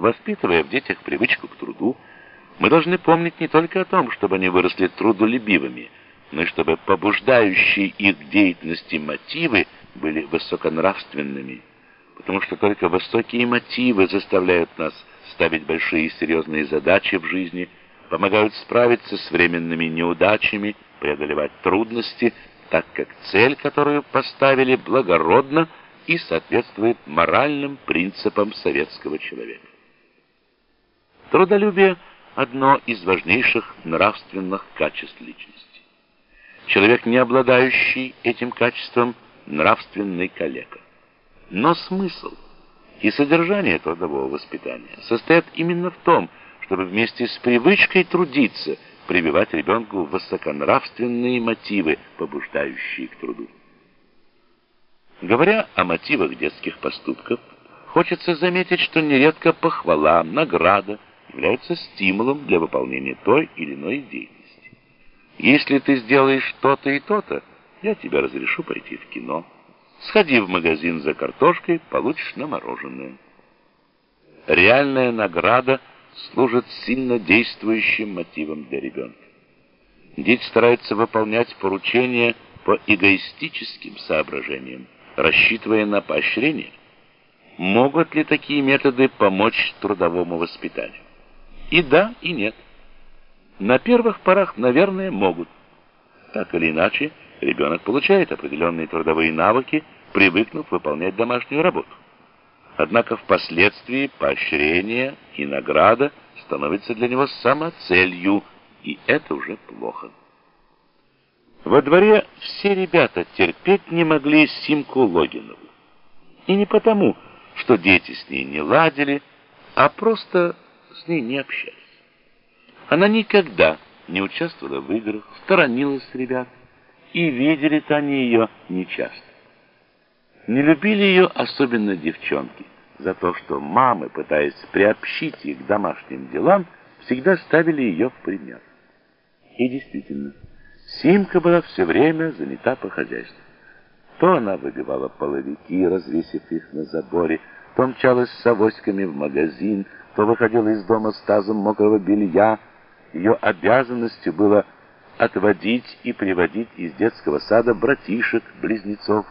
Воспитывая в детях привычку к труду, мы должны помнить не только о том, чтобы они выросли трудолюбивыми, но и чтобы побуждающие их деятельности мотивы были высоконравственными, потому что только высокие мотивы заставляют нас ставить большие и серьезные задачи в жизни, помогают справиться с временными неудачами, преодолевать трудности, так как цель, которую поставили, благородна и соответствует моральным принципам советского человека. Трудолюбие – одно из важнейших нравственных качеств личности. Человек, не обладающий этим качеством, нравственный калека. Но смысл и содержание трудового воспитания состоят именно в том, чтобы вместе с привычкой трудиться прививать ребенку высоконравственные мотивы, побуждающие к труду. Говоря о мотивах детских поступков, хочется заметить, что нередко похвала, награда являются стимулом для выполнения той или иной деятельности. Если ты сделаешь то-то и то-то, я тебе разрешу пойти в кино. Сходи в магазин за картошкой, получишь на мороженое. Реальная награда служит сильно действующим мотивом для ребенка. Дети стараются выполнять поручения по эгоистическим соображениям, рассчитывая на поощрение. Могут ли такие методы помочь трудовому воспитанию? И да, и нет. На первых порах, наверное, могут. Так или иначе, ребенок получает определенные трудовые навыки, привыкнув выполнять домашнюю работу. Однако впоследствии поощрение и награда становятся для него самоцелью, и это уже плохо. Во дворе все ребята терпеть не могли Симку Логинову. И не потому, что дети с ней не ладили, а просто с ней не общались. Она никогда не участвовала в играх, сторонилась ребят, и видели-то они ее нечасто. Не любили ее особенно девчонки, за то, что мамы, пытаясь приобщить их к домашним делам, всегда ставили ее в пример. И действительно, Симка была все время занята по хозяйству. То она выбивала половики, развесив их на заборе, то мчалась с авоськами в магазин, то выходила из дома с тазом мокрого белья. Ее обязанностью было отводить и приводить из детского сада братишек, близнецов.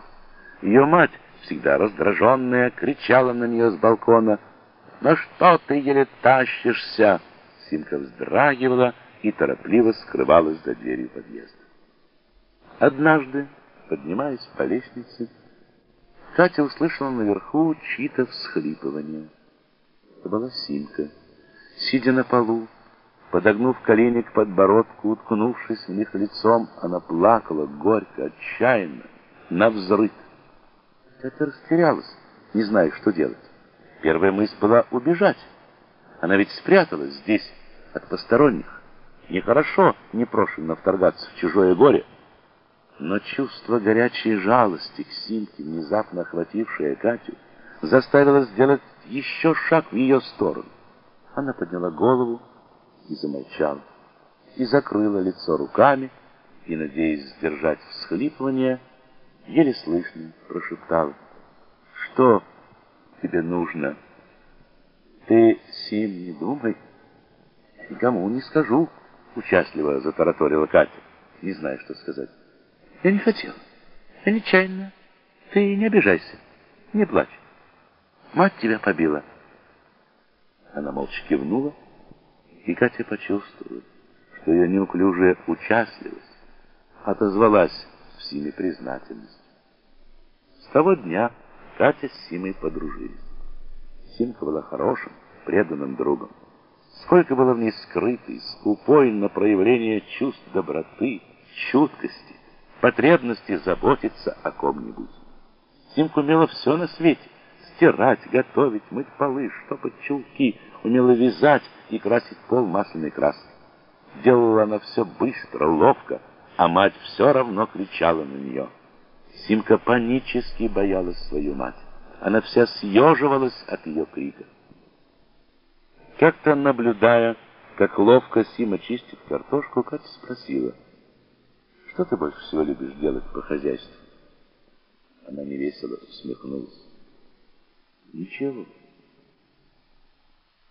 Ее мать, всегда раздраженная, кричала на нее с балкона. «Ну что ты еле тащишься?» Симка вздрагивала и торопливо скрывалась за дверью подъезда. Однажды, поднимаясь по лестнице, Катя услышала наверху чьи-то всхлипывания. Это была Симка, сидя на полу, подогнув колени к подбородку, уткнувшись в них лицом, она плакала горько, отчаянно, навзрыд. Катя растерялась, не зная, что делать. Первая мысль была убежать. Она ведь спряталась здесь от посторонних. Нехорошо непрошенно вторгаться в чужое горе. Но чувство горячей жалости к Симке, внезапно охватившее Катю, заставило сделать еще шаг в ее сторону. Она подняла голову и замолчала, и закрыла лицо руками, и, надеясь сдержать всхлипывание, еле слышно прошептала. «Что тебе нужно?» «Ты, Сим, не думай. Никому не скажу», — участливо затараторила Катя, не зная, что сказать. «Я не хотела. Я нечаянно. Ты не обижайся. Не плачь. Мать тебя побила». Она молча кивнула, и Катя почувствовала, что ее неуклюжая участливость отозвалась в Симе признательность. С того дня Катя с Симой подружились. Симка была хорошим, преданным другом. Сколько было в ней скрытой, скупой на проявление чувств доброты, чуткости, потребности заботиться о ком-нибудь. Симка умела все на свете — стирать, готовить, мыть полы, штопать чулки, умела вязать и красить пол масляной краской. Делала она все быстро, ловко, а мать все равно кричала на нее. Симка панически боялась свою мать. Она вся съеживалась от ее крика. Как-то наблюдая, как ловко Сима чистит картошку, Катя спросила, «Что ты больше всего любишь делать по хозяйству?» Она невесело усмехнулась. «Ничего».